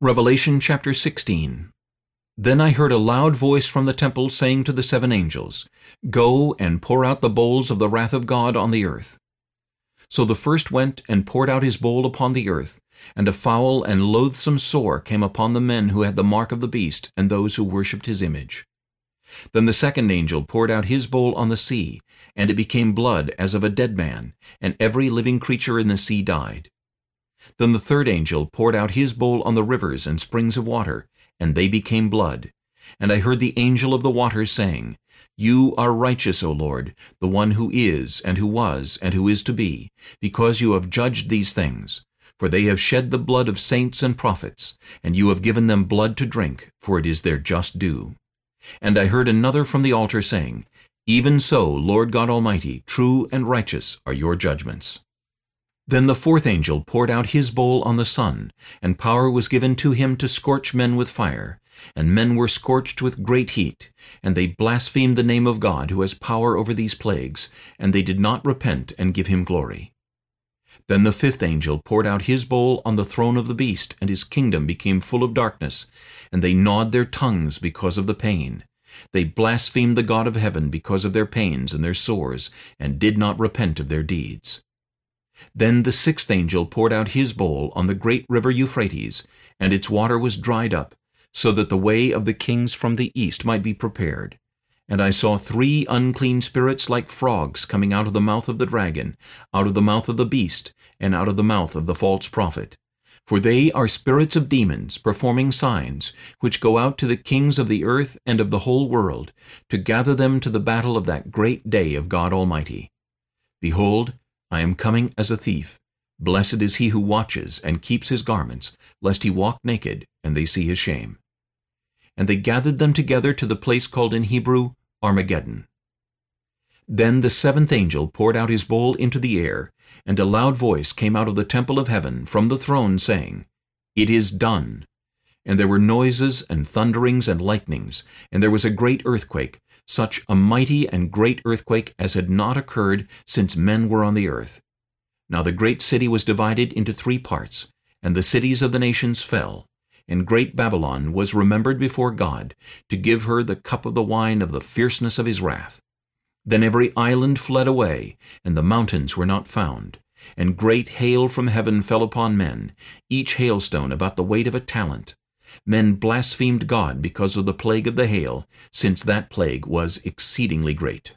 Revelation chapter 16 Then I heard a loud voice from the temple saying to the seven angels, Go and pour out the bowls of the wrath of God on the earth. So the first went and poured out his bowl upon the earth, and a foul and loathsome sore came upon the men who had the mark of the beast and those who worshipped his image. Then the second angel poured out his bowl on the sea, and it became blood as of a dead man, and every living creature in the sea died. Then the third angel poured out his bowl on the rivers and springs of water, and they became blood. And I heard the angel of the waters saying, You are righteous, O Lord, the one who is, and who was, and who is to be, because you have judged these things. For they have shed the blood of saints and prophets, and you have given them blood to drink, for it is their just due. And I heard another from the altar saying, Even so, Lord God Almighty, true and righteous are your judgments. Then the fourth angel poured out his bowl on the sun, and power was given to him to scorch men with fire. And men were scorched with great heat, and they blasphemed the name of God who has power over these plagues, and they did not repent and give him glory. Then the fifth angel poured out his bowl on the throne of the beast, and his kingdom became full of darkness, and they gnawed their tongues because of the pain. They blasphemed the God of heaven because of their pains and their sores, and did not repent of their deeds. Then the sixth angel poured out his bowl on the great river Euphrates, and its water was dried up, so that the way of the kings from the east might be prepared. And I saw three unclean spirits like frogs coming out of the mouth of the dragon, out of the mouth of the beast, and out of the mouth of the false prophet. For they are spirits of demons, performing signs, which go out to the kings of the earth and of the whole world, to gather them to the battle of that great day of God Almighty. Behold, I am coming as a thief. Blessed is he who watches and keeps his garments, lest he walk naked, and they see his shame. And they gathered them together to the place called in Hebrew Armageddon. Then the seventh angel poured out his bowl into the air, and a loud voice came out of the temple of heaven from the throne, saying, It is done. And there were noises and thunderings and lightnings, and there was a great earthquake, such a mighty and great earthquake as had not occurred since men were on the earth. Now the great city was divided into three parts, and the cities of the nations fell. And great Babylon was remembered before God, to give her the cup of the wine of the fierceness of his wrath. Then every island fled away, and the mountains were not found. And great hail from heaven fell upon men, each hailstone about the weight of a talent. Men blasphemed God because of the plague of the hail, since that plague was exceedingly great.